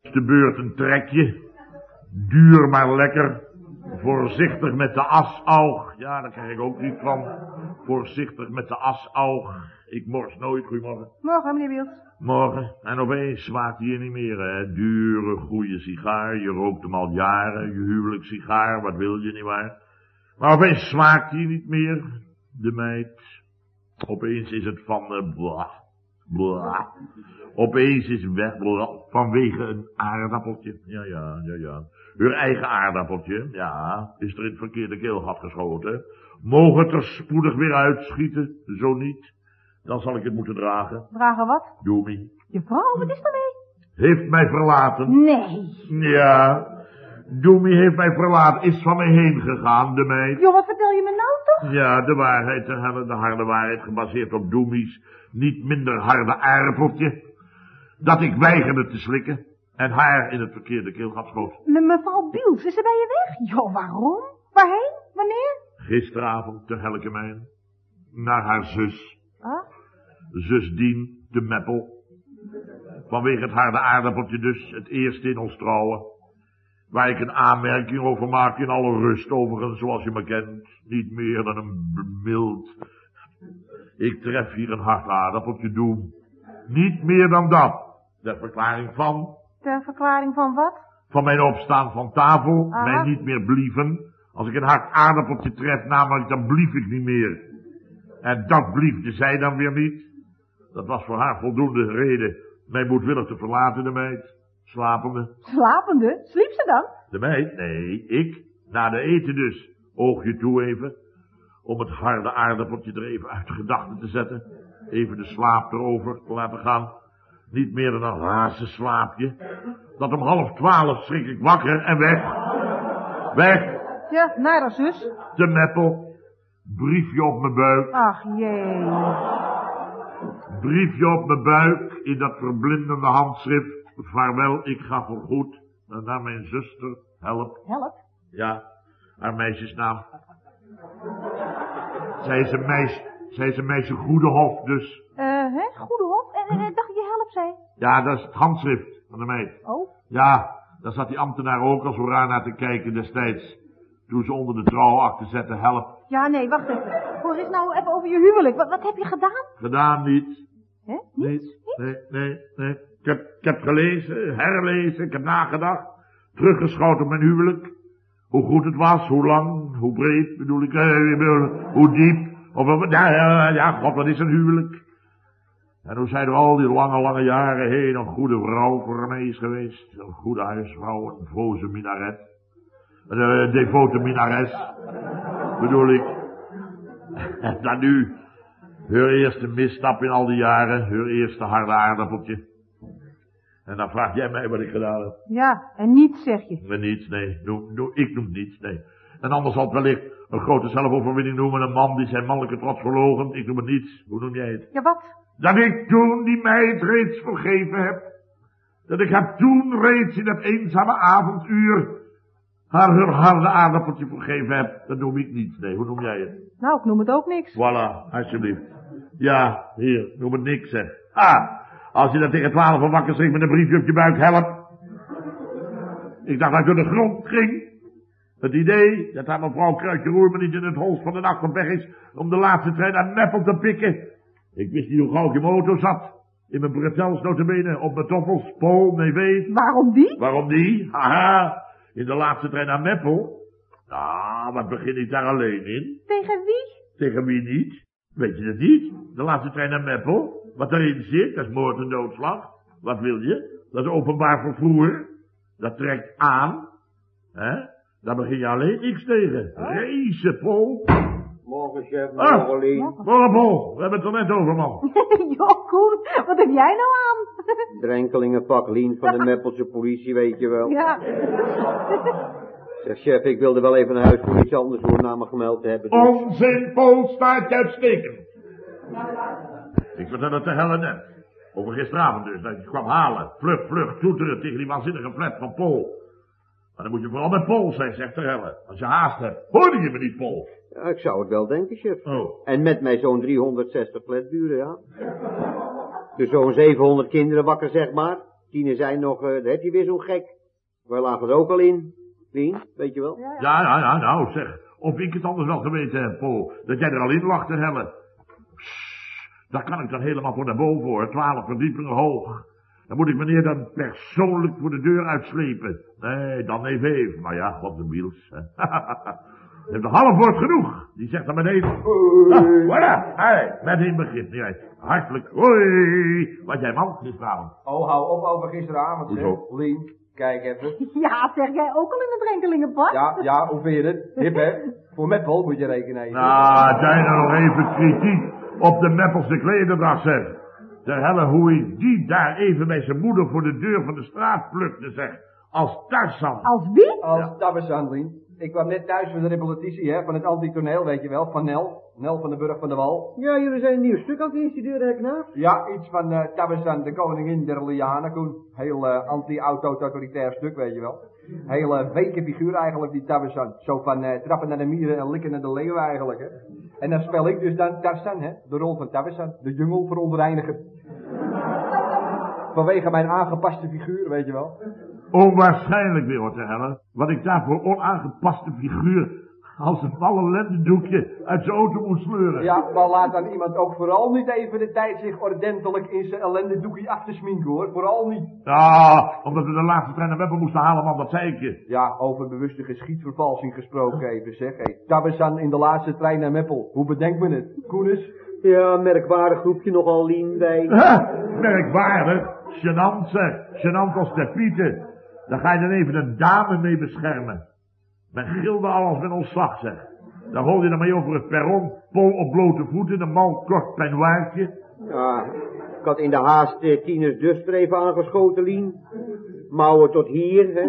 De beurt een trekje. Duur maar lekker. Voorzichtig met de asaug. Ja, daar krijg ik ook niet van. Voorzichtig met de asaug. Ik mors nooit. Goedemorgen. Morgen, meneer Wiels. Morgen. En opeens smaakt hij niet meer, hè. Dure, goede sigaar. Je rookt hem al jaren. Je huwelijk sigaar. Wat wil je, nietwaar? Maar opeens smaakt hij niet meer. De meid. Opeens is het van de blah. Blah. Opeens is weg blah, vanwege een aardappeltje. Ja, ja, ja, ja. Uw eigen aardappeltje, ja, is er in het verkeerde keelgat geschoten. Mogen het er spoedig weer uitschieten, zo niet, dan zal ik het moeten dragen. Dragen wat? Doemie. Je vrouw, wat is ermee? Heeft mij verlaten. Nee. Ja, Doemie heeft mij verlaten, is van mij heen gegaan, de meid. Joh, wat vertel je me nou toch? Ja, de waarheid hebben, de harde waarheid, gebaseerd op Doemies niet minder harde aardappeltje. Dat ik weigerde te slikken en haar in het verkeerde keelgat schoot. Me mevrouw Biels, is ze bij je weg? Joh, waarom? Waarheen? Wanneer? Gisteravond te Helkemijn. Naar haar zus. Ah? Zus Dien, de Meppel. Vanwege het harde aardappeltje dus, het eerste in ons trouwen. Waar ik een aanmerking over maak in alle rust overigens, zoals je me kent. Niet meer dan een mild. Ik tref hier een hard aardappeltje doen. Niet meer dan dat. De verklaring van, Ter verklaring van wat? van mijn opstaan van tafel, Aha. mij niet meer blieven. Als ik een hard aardappeltje tref, namelijk, dan blief ik niet meer. En dat bliefde zij dan weer niet. Dat was voor haar voldoende reden mij moedwillig te verlaten, de meid. Slapende. Slapende? Sliep ze dan? De meid? Nee, ik. Na de eten dus. Oogje toe even. Om het harde aardappeltje er even uit gedachten te zetten. Even de slaap erover te laten gaan. Niet meer dan een hazen slaapje. Dat om half twaalf schrik ik wakker en weg. Weg. Ja, naar haar zus. De meppel. Briefje op mijn buik. Ach, jee. Briefje op mijn buik. In dat verblindende handschrift. Vaarwel, ik ga voorgoed. Naar mijn zuster. Help. Help. Ja, haar meisjesnaam. Zij is een meisje, zij is een meisje goede hof, dus. Eh, hè? Goede hof. En, dacht je help, zei? Ja, dat is het handschrift van de meid. Oh. Ja, daar zat die ambtenaar ook als raar naar te kijken destijds. Toen ze onder de trouwakte zette, help. Ja, nee, wacht even. Hoor eens nou even over je huwelijk. Wat, wat heb je gedaan? Gedaan niet. Hè? Niet. Niets? Nee, nee, nee. Ik heb, ik heb gelezen, herlezen, ik heb nagedacht. Teruggeschoten op mijn huwelijk. Hoe goed het was, hoe lang, hoe breed, bedoel ik, eh, ik bedoel, hoe diep. Of, ja, ja, ja, god, wat is een huwelijk? En hoe zij er al die lange, lange jaren heen een goede vrouw voor mij is geweest. Een goede huisvrouw, een voze minaret. Een eh, devote minares, bedoel ik. En dan nu, haar eerste misstap in al die jaren, haar eerste harde aardappeltje. En dan vraag jij mij wat ik gedaan heb. Ja, en niets zeg je. Maar niets, nee. Noem, noem, ik noem niets, nee. En anders het wellicht een grote zelfoverwinning noemen. Een man die zijn mannelijke trots verloochent. Ik noem het niets. Hoe noem jij het? Ja, wat? Dat ik toen die meid reeds vergeven heb. Dat ik haar toen reeds in dat eenzame avonduur haar haar harde aardappeltje vergeven heb. Dat noem ik niets, nee. Hoe noem jij het? Nou, ik noem het ook niks. Voilà, alsjeblieft. Ja, hier, noem het niks, zeg. Ah, als je dan tegen twaalf van wakker schrikt met een briefje op je buik, help. Ik dacht dat ik door de grond ging. Het idee dat haar mevrouw Kruidje Roerman niet in het holst van de nacht op weg is om de laatste trein naar Meppel te pikken. Ik wist niet hoe gauw ik in mijn auto zat. In mijn bretels notabene, op mijn toffels, nee weet. Waarom die? Waarom die? Haha, in de laatste trein naar Meppel. Nou, wat begin ik daar alleen in? Tegen wie? Tegen wie niet? Weet je het niet? De laatste trein naar Meppel. Wat erin zit, dat is moord en doodslag. Wat wil je? Dat is openbaar vervoer. Dat trekt aan. hè? Daar begin je alleen niks tegen. Reizen, Paul. Morgen, chef, Ah. morgen, Lien. Morgen, Paul. We hebben het er net over, man. Joh, goed. Wat heb jij nou aan? Drenkelingenpak Lien van de Meppelse politie, weet je wel. ja. Zeg, chef, ik wilde wel even naar huis voor iets anders voor na me gemeld te hebben. dus- Onzin, Paul, staat je uitstekend. Ik vertel het de helle net. Over gisteravond dus, dat je kwam halen. Vlug, vlug, toeteren tegen die waanzinnige flat van Paul. Maar dan moet je vooral met Paul zijn, zegt de helle. Als je haast hebt, hoorde je me niet, Paul. Ja, ik zou het wel denken, chef. Oh. En met mij zo'n 360 flatburen, ja. Dus zo'n 700 kinderen wakker, zeg maar. Tine zei nog, eh, daar heb je weer zo'n gek. Wij lagen er ook al in. Lien, weet je wel? Ja, ja. Ja, ja, ja, nou zeg. Of ik het anders wel geweten heb, Paul. Dat jij er al in lag te hellen. Daar kan ik dan helemaal voor naar boven hoor. Twaalf verdiepingen hoog. Dan moet ik meneer dan persoonlijk voor de deur uitslepen. Nee, dan even even. Maar ja, wat een wiels. hè. Je hebt een half woord genoeg. Die zegt dan beneden. Ah, voilà. Hey, meteen begint. Ja, hartelijk. Hoi. Wat jij man, gisteravond. Oh, hou op over gisteravond, zeg. Hoezo? Lien, kijk even. Ja, zeg jij ook al in het drenkelingenbad? Ja, ja, hoe vind je het? Hip, hè? Voor Meppel moet je rekenen. Nou, zijn er nog even kritiek op de Meppelse klederdag, zeg. De helle hoe ik die daar even bij zijn moeder voor de deur van de straat plukte, zeg. Als Tarzan. Als wie? Als Lien. Ik kwam net thuis van de repetitie, hè, van het antitoneel, weet je wel, van Nel. Nel van de Burg van de Wal. Ja, jullie zijn een nieuw stuk aan het instuderen, hè, knaap? Ja, iets van uh, de koningin der Lianen, Koen. Heel eh, anti-auto-totalitair stuk, weet je wel. Heel uh, weke figuur eigenlijk, die Tabbesaan. Zo van eh, trappen naar de mieren en likken naar de leeuw eigenlijk, hè. En dan speel ik dus dan Tarzan, hè. De rol van Tabbesaan, de jungel verontreiniger. Vanwege mijn aangepaste figuur, weet je wel. Onwaarschijnlijk weer wat te hellen. Wat ik daar voor onaangepaste figuur als een ballen lendendoekje uit zijn auto moet sleuren. Ja, maar laat dan iemand ook vooral niet even de tijd zich ordentelijk in zijn ellende doekie af te sminken hoor. Vooral niet. Ja, omdat we de laatste trein naar Meppel moesten halen, man, dat zei ik je. Ja, over bewuste geschiedvervalsing gesproken even zeg. Hey, Tabbezan in de laatste trein naar Meppel. Hoe bedenkt men het? Koenis? Ja, merkwaardig groepje nogal, Lien, bij. Ha, merkwaardig. Genant zeg. Genant als de pieten. Daar ga je dan even een dame mee beschermen. Men gilde al als men ontslag zeg. Dan rol je dan mee over het perron, pol op blote voeten, een mal kort peignoirtje. Ja, ik had in de haast eh, Tines duster even aangeschoten, Lien. Mouwen tot hier, hè.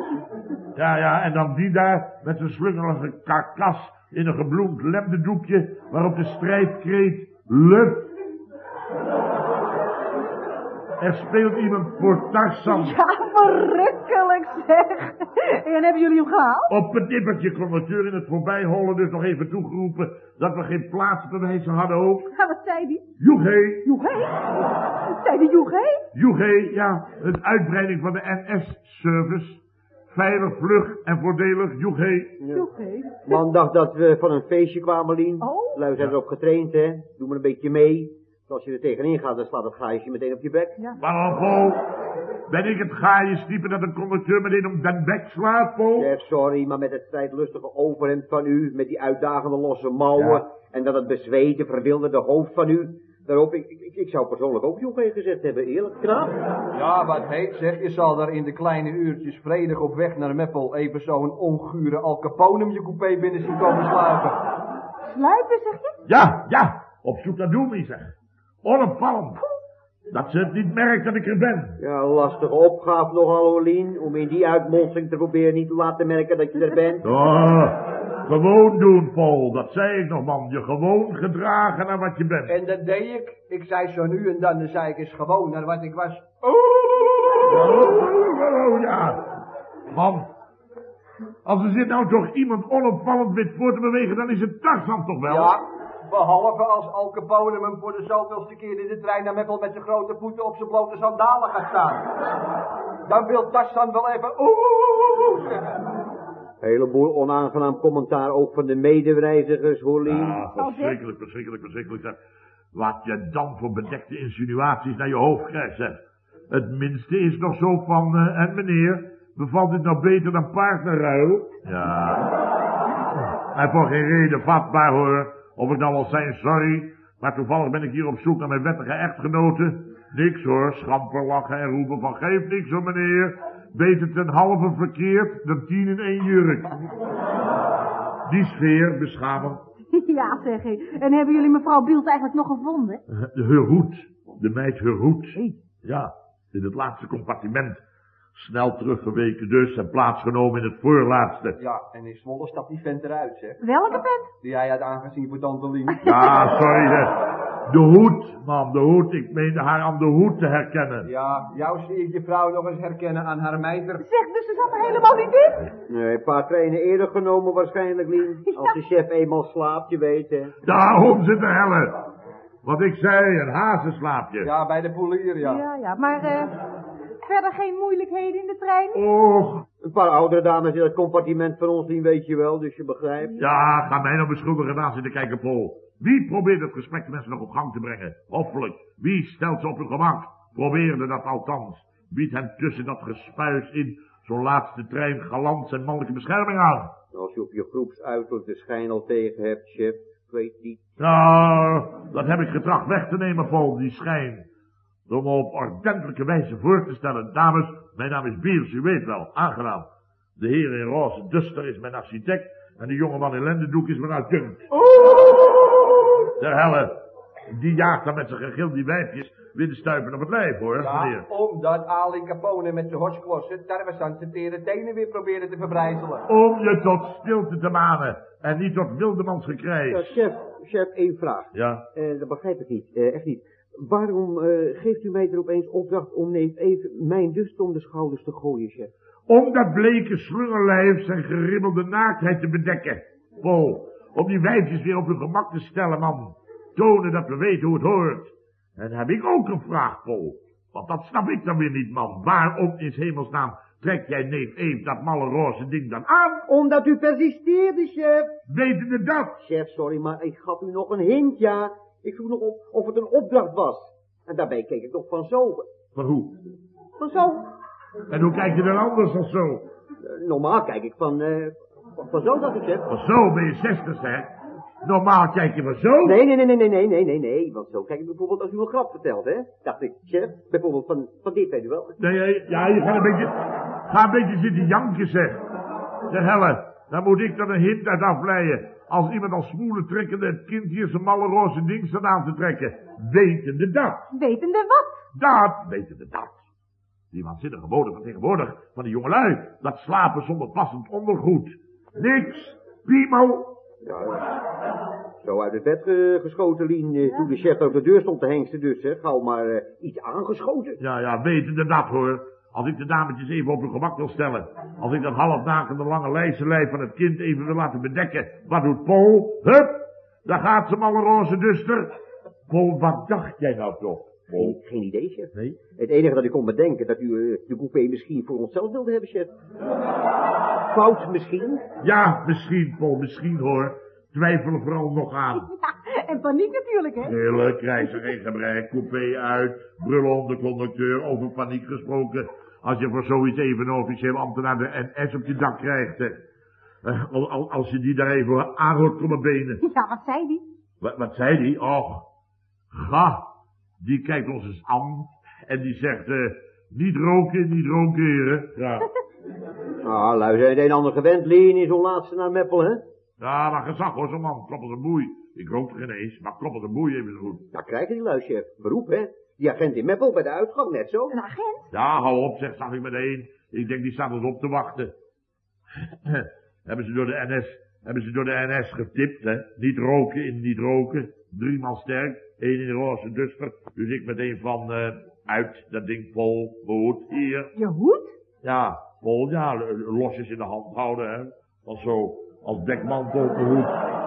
Ja, ja, en dan die daar met zijn slungelige karkas in een gebloemd lemdendoekje waarop de strijdkreet lup. Er speelt iemand voor Tarzan. Ja, verrukkelijk zeg. En hebben jullie hem gehaald? Op het nippertje conducteur in het voorbijhollen dus nog even toegeroepen dat we geen plaatsbewijzen hadden ook. Ja, wat zei die? Joegé, Joegé? Zei die Joegé? Joegé, ja, een uitbreiding van de NS-service. Veilig, vlug en voordelig, Joegé. Joegé? Man dacht dat we van een feestje kwamen, Lien. Oh. Lui zijn erop getraind, hè. Doe maar een beetje mee. Als je er tegenin gaat, dan slaat het gaasje meteen op je bek. Ja. Waarom, Paul? Ben ik het gaaienstiepen dat een conducteur meteen om den bek slaat, Paul? Zeg, sorry, maar met het strijdlustige overhemd van u, met die uitdagende losse mouwen, Ja. en dat het bezweten, verwilderde hoofd van u, daarop, ik, ik, ik zou persoonlijk ook Joegé gezegd hebben, eerlijk, knap. Ja, wat heet zeg. Je zal daar in de kleine uurtjes vredig op weg naar Meppel even zo'n ongure Al Capone je coupé binnen zien komen sluipen. Sluipen zeg je? Ja, ja, op zoek naar Doemie, zeg. Onopvallend. Dat ze het niet merkt dat ik er ben. Ja, lastige opgave nogal, hoor, Lien, om in die uitmonsing te proberen niet te laten merken dat je er bent. Oh, gewoon doen, Paul. Dat zei ik nog, man. Je gewoon gedragen naar wat je bent. En dat deed ik. Ik zei zo nu en dan, dan zei ik eens gewoon naar wat ik was. Oh, oh, ja. Man, als er zit nou toch iemand onopvallend wit voor te bewegen, dan is het Tarzan toch wel? Ja, behalve als Al Capone hem voor de zoveelste keer in de trein naar Meppel met zijn grote voeten op zijn blote sandalen gaat staan. Dan wil Tarzan wel even oeh zeggen. Heleboel onaangenaam commentaar ook van de medereizigers, hoor, Lien. Ah, verschrikkelijk, verschrikkelijk, verschrikkelijk. Zeg. Wat je dan voor bedekte insinuaties naar je hoofd krijgt, zeg. Het minste is nog zo van, eh, en meneer, bevalt dit nou beter dan paardenruil? Ja. En voor geen reden vatbaar hoor. Of ik nou wel zijn, sorry. Maar toevallig ben ik hier op zoek naar mijn wettige echtgenote. Niks hoor, schamper lachen en roepen van geef niks hoor meneer. Beter ten halve verkeerd dan tien in één jurk. Die sfeer beschamend. Ja, zeg ik. En hebben jullie mevrouw Bielt eigenlijk nog gevonden? De Hurhoed. De meid Hurhoed. Hey. Ja, in het laatste compartiment. Snel teruggeweken dus en plaatsgenomen in het voorlaatste. Ja, en in Zwolle stapt die vent eruit, zeg. Welke vent? Die hij had aangezien voor Tante Lien. Ja, sorry hè. De hoed, man, de hoed. Ik meende haar aan de hoed te herkennen. Ja, jou zie ik je vrouw nog eens herkennen aan haar mijter. Zeg, dus ze zat er helemaal niet in? Nee, een paar treinen eerder genomen waarschijnlijk, Lien. Als de chef eenmaal slaapt, je weet, hè. Daarom zit de helle. Wat ik zei, een hazenslaapje. Ja, bij de polier, ja. Ja, ja, maar eh, verder geen moeilijkheden in de trein? Och, Een paar oudere dames in het compartiment van ons zien, weet je wel, dus je begrijpt. ja, ga mij nou beschuldigen aan zitten kijken, Paul. Wie probeert het gesprek de mensen nog op gang te brengen? Hoffelijk. Wie stelt ze op hun gemak? Probeerde dat althans. Biedt hen tussen dat gespuis in zo'n laatste trein galant zijn mannelijke bescherming aan. Als je op je groepsuiterlijk de schijn al tegen hebt, chef, ik weet niet. Nou, dat heb ik getracht weg te nemen, Paul, die schijn. Door me op ordentelijke wijze voor te stellen. Dames, mijn naam is Biers, u weet wel, aangenaam. De heer in roze duster is mijn architect en de jongeman in lendendoek is mijn adjunct. Ter helle, die jaagt dan met zijn gegil die wijfjes weer de stuipen op het lijf, hoor, meneer. Ja, omdat Ali Capone met zijn horsklossen Tarwesan zijn tere tenen weer probeerde te verbrijzelen. Om je tot stilte te manen en niet tot wildemans Ja, gekrijs. chef, chef, één vraag. Ja, Eh, dat begrijp ik niet, eh, echt niet. Waarom eh, geeft u mij er opeens opdracht om neef even mijn dust om de schouders te gooien, chef? om dat bleke slungerlijf zijn geribbelde naaktheid te bedekken. Paul, om die wijfjes weer op hun gemak te stellen, man. Tonen dat we weten hoe het hoort. En heb ik ook een vraag, Paul. Want dat snap ik dan weer niet, man. Waarom in hemelsnaam trek jij neef Eve dat malle roze ding dan aan? Omdat u persisteerde, chef. Wetende dat? Chef, sorry, maar ik gaf u nog een hint, ja. Ik vroeg nog of het een opdracht was. En daarbij keek ik toch van zo. Van hoe? Van zo. En hoe kijk je dan anders of zo? Eh, normaal kijk ik van, eh. van zo, dat ik zeg. Van zo ben je zestig, hè? Normaal kijk je van zo? Nee, nee, nee, nee, nee, nee, nee, nee, Want zo kijk ik bijvoorbeeld als u een grap vertelt, hè? Dacht ik, chef, bijvoorbeeld van, van dit, weet u wel. Nee, ja, je gaat een beetje, ga een beetje zitten janken, zeg. De helle, dan moet ik dan een hint uit afleiden. Als iemand als smoelen trekkende het kind hier zijn malle roze ding staat aan te trekken. Wetende dat. Wetende wat? Dat, wetende dat. Die waanzinnige woorden van tegenwoordig, van die jongelui. Dat slapen zonder passend ondergoed. Niks. Piemel. Ja, zo uit het bed eh, geschoten, Lien, eh, toen de chef op de deur stond te hengsten, dus, hè. Gauw maar eh, iets aangeschoten. Ja, ja, wetende dat hoor. Als ik de dametjes even op hun gemak wil stellen. Als ik dat halfnakende lange lijzenlijf van het kind even wil laten bedekken. Wat doet Paul? Hup, daar gaat ze malle roze duster. Paul, wat dacht jij nou toch? Geen, Paul? geen idee, chef. Nee? Het enige dat ik kon bedenken, dat u eh, de coupé misschien voor onszelf wilde hebben, chef. Fout misschien? Ja, misschien, Paul, misschien hoor. Twijfel er vooral nog aan. En paniek natuurlijk, hè? Hele krijg geen gebrek, coupé uit, brullen om de conducteur, over paniek gesproken. Als je voor zoiets even een officieel ambtenaar de NS op je dak krijgt, hè. Eh, al- al- als je die daar even aan hoort komen benen. Ja, wat zei die? Wat, wat zei die? Och, ga, die kijkt ons eens aan en die zegt, eh, niet roken, niet ronkeren. Ja, Ah, lui zijn het een en ander gewend, Lien, in zo'n laatste naar Meppel, hè. ja maar gezag hoor, zo'n man, kloppels een boei. Ik rook er geen eens, maar kloppels een boei even goed. Nou, krijgen die lui, chef. Beroep, hè. Die agent in Meppel bij de uitgang, net zo. Een agent? Ja, hou op, zegt zag ik meteen. Ik denk, die staat ons op te wachten. hebben ze door de NS, hebben ze door de NS getipt, hè. Niet roken in niet roken. Drie man sterk, één in de roze duster. Dus ik meteen van, eh, uit dat ding vol, goed, hier. Je hoed? Ja, vol, ja, losjes in de hand houden, hè. Want zo, als dekmantel op de hoed,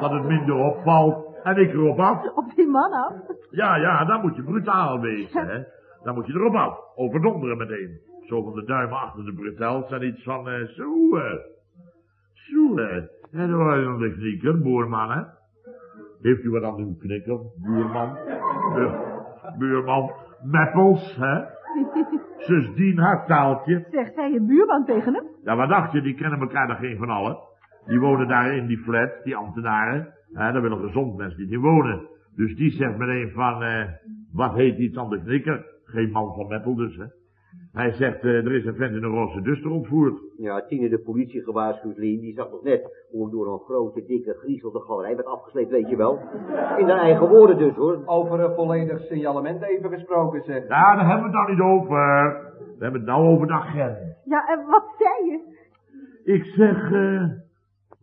dat het minder opvalt. En ik erop af. Op die man af? Ja, ja, dan moet je brutaal wezen, hè. Dan moet je erop af. Overdonderen meteen. Zo van de duimen achter de bretels en iets van, eh, zo, eh. Zo, eh. En dan was dan de knikker, boerman, hè. Heeft u wat aan uw knikker, buurman? Bu- buurman, meppels, hè. Zus Dien haar taaltje. Zegt zij je buurman tegen hem? Ja, wat dacht je, die kennen elkaar er geen van allen. Die wonen daar in die flat, die ambtenaren. Hè, daar willen gezond mensen niet in wonen. Dus die zegt meteen van, eh, wat heet iets aan de knikker? Geen man van Meppel dus, hè. Hij zegt, eh, er is een vent in een roze duster ontvoerd. Ja, Tine de politie gewaarschuwd, Lien. Die zag nog net hoe ik door een grote, dikke, griezelde galerij werd afgesleept, weet je wel. In haar eigen woorden dus, hoor. Over een volledig signalement even gesproken, zeg. Ja, daar hebben we het nou niet over. We hebben het nou over de agent. Ja, en wat zei je? Ik zeg, eh,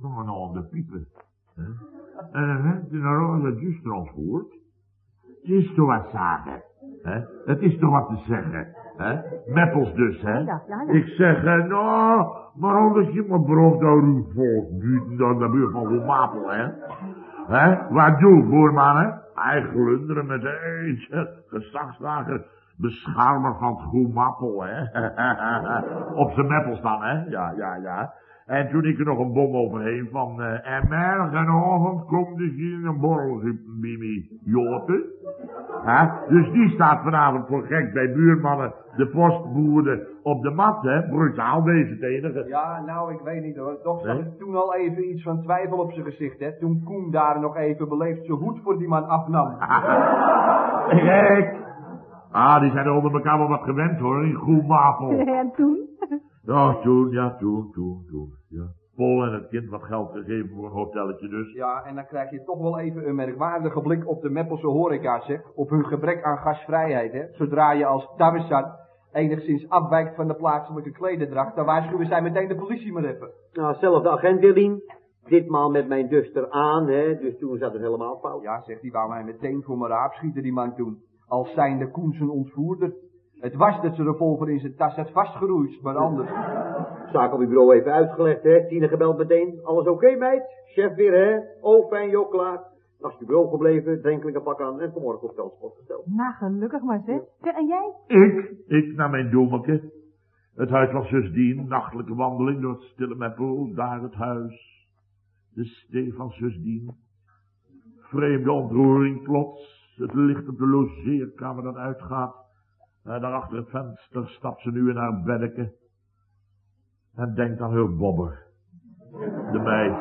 nou, nou aan de piepen. Hè? En een vent in een roze duster ontvoerd. Het is toch wat zagen. Hè? Het is toch wat te zeggen. Hè? Meppels dus, hè? Ja, ja, ja. Ik zeg, eh, nou, maar als je brood daar nu volgt, buiten dan de buurt van Roemapel, hè? Hè? Wat doe, boerman, hè? Hij glunderen met een gezagsdrager. beschermer van het groemappel, hè. Op zijn meppels dan, hè. Ja, ja, ja. En toen ik er nog een bom overheen van, uh, en morgenavond komt dus hier een borrel, Mimi Joten. Dus die staat vanavond voor gek bij buurmannen, de postboeren op de mat, hè. Brutaal deze het enige. Ja, nou, ik weet niet hoor. Toch ik toen al even iets van twijfel op zijn gezicht, hè. Toen Koen daar nog even beleefd zijn hoed voor die man afnam. Kijk. Ah, die zijn er onder elkaar wel wat gewend hoor, in groenwapel. En toen? Ja, toen, ja, toen, toen, toen, ja. Paul en het kind wat geld gegeven voor een hotelletje dus. Ja, en dan krijg je toch wel even een merkwaardige blik op de Meppelse horeca's, hè. Op hun gebrek aan gastvrijheid, hè. Zodra je als Tarzan enigszins afwijkt van de plaatselijke klededracht, dan waarschuwen zij meteen de politie maar even. Nou, zelfde agent Wilien. Ditmaal met mijn duster aan, hè. Dus toen zat het helemaal fout. Ja, zegt hij, wou mij meteen voor me raap schieten, die man toen. Als zijnde Koen zijn ontvoerder. Het was dat ze revolver in zijn tas had vastgeroeid, maar anders. Zaak op je bureau even uitgelegd, hè. Tine gebeld meteen. Alles oké, meid? Chef weer, hè? Oh, fijn, joh, klaar. Naast je bureau gebleven, drinkelijke pak aan en vanmorgen op veldspot gesteld. Nou, gelukkig maar zeg. En jij? Ik, ik naar mijn doemeltje. Het huis was zusdien, nachtelijke wandeling door het stille meppel, daar het huis. De stee van zusdien. Vreemde ontroering plots, het licht op de logeerkamer dat uitgaat. En daar achter het venster stapt ze nu in haar beddeke. En denkt aan haar bobber. De meid.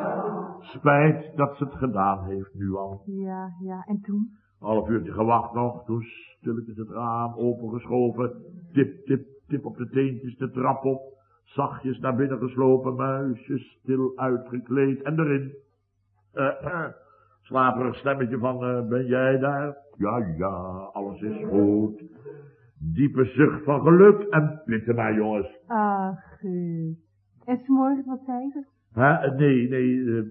Spijt dat ze het gedaan heeft nu al. Ja, ja. En toen? Half uurtje gewacht nog, toen stilletjes het raam opengeschoven. Tip, tip, tip op de teentjes de trap op. Zachtjes naar binnen geslopen, muisjes stil uitgekleed en erin. Eh, eh, slaperig stemmetje van, eh, ben jij daar? Ja, ja, alles is goed. Diepe zucht van geluk en pitten maar, jongens. Ach, Guus. En s'morgens wat zei ze? Hè? Nee, nee, uh, uh,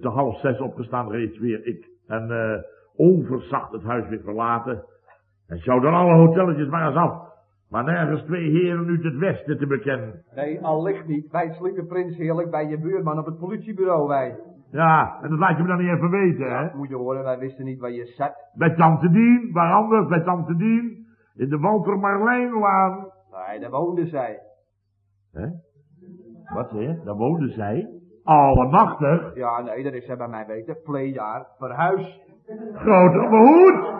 te half zes opgestaan reeds weer ik. En uh, onverzacht het huis weer verlaten. En zou dan alle hotelletjes maar eens af. Maar nergens twee heren uit het westen te bekennen. Nee, al ligt niet. Wij sliepen prins heerlijk bij je buurman op het politiebureau, wij. Ja, en dat laat je me dan niet even weten, Ja, hè? moet je horen, wij wisten niet waar je zat. Bij Tante Dien, waar anders, bij Tante Dien. In de Walter Marlijnlaan. Nee, daar woonde zij. Hè? Wat zeg je? Daar woonde zij. Allemachtig. Ja, nee, dat is zij bij mij weten. Pleejaar, verhuis. Grote behoed.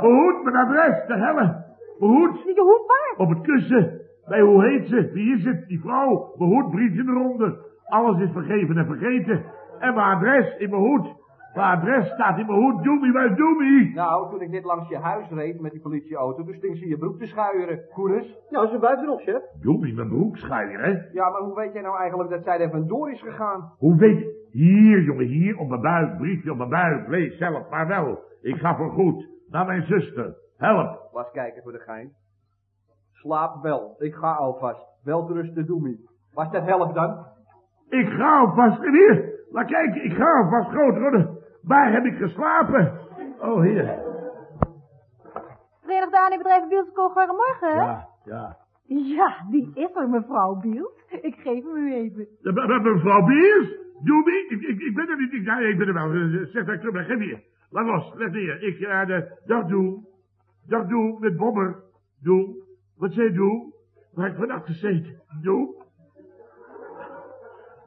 Behoed, mijn adres, de helle. Behoed. Je hoed waar? Op het kussen. Bij hoe heet ze? Wie is het? Die vrouw. Behoed, briefje eronder. Alles is vergeven en vergeten. En mijn adres in mijn hoed. Mijn adres staat in mijn hoed. Doemie, waar is Doemie? Nou, toen ik net langs je huis reed met die politieauto, toen sting ze je broek te schuieren. Koenus? Nou, ze buiten nog, chef. Doemie, mijn broekschuier, hè? Ja, maar hoe weet jij nou eigenlijk dat zij er vandoor is gegaan? Hoe weet je? Hier, jongen, hier, op mijn buik. Briefje op mijn buik. Lees zelf, maar wel. Ik ga voor goed. Naar mijn zuster. Help. Was kijken voor de gein. Slaap wel, ik ga alvast. Welterusten Doemie. Was dat helft dan? Ik ga alvast, hier, laat kijken, ik ga alvast groot worden. Waar heb ik geslapen? Oh, hier. Verenigde Aanneembedrijven Biels Goedemorgen. Ja, ja. Ja, die is er, mevrouw Biels. Ik geef hem u even. Mevrouw Biers? Doemie? Ik, ik, ik ben er niet. Ik, ja, ik ben er wel. Eh, Zeg dat ik. Geef hier. Laat los. Leg neer. Ik, eh, de, dag Doe. Dag Doe, met Bobber. Doe. Wat zei Doe? Waar ik vannacht gezeten? Doe.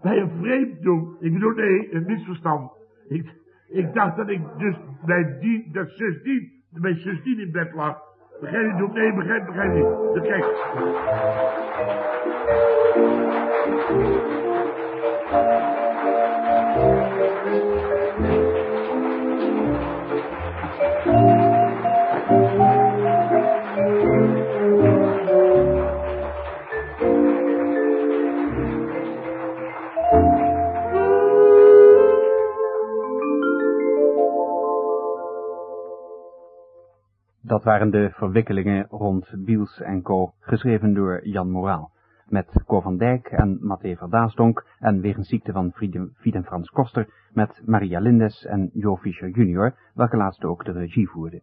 Bij een vreemd Doe. Ik bedoel, nee, een misverstand. Ik, ik dacht dat ik dus bij die, dat zus die, bij zus die in bed lag. Begrijp je, Doe? Nee, begrijp, begrijp niet. Dus kijk. Dat waren de verwikkelingen rond Biels en Co. geschreven door Jan Moraal. Met Cor van Dijk en Matthé Verdaasdonk en wegens ziekte van Frieden, Frans Koster met Maria Lindes en Jo Fischer junior, welke laatste ook de regie voerde.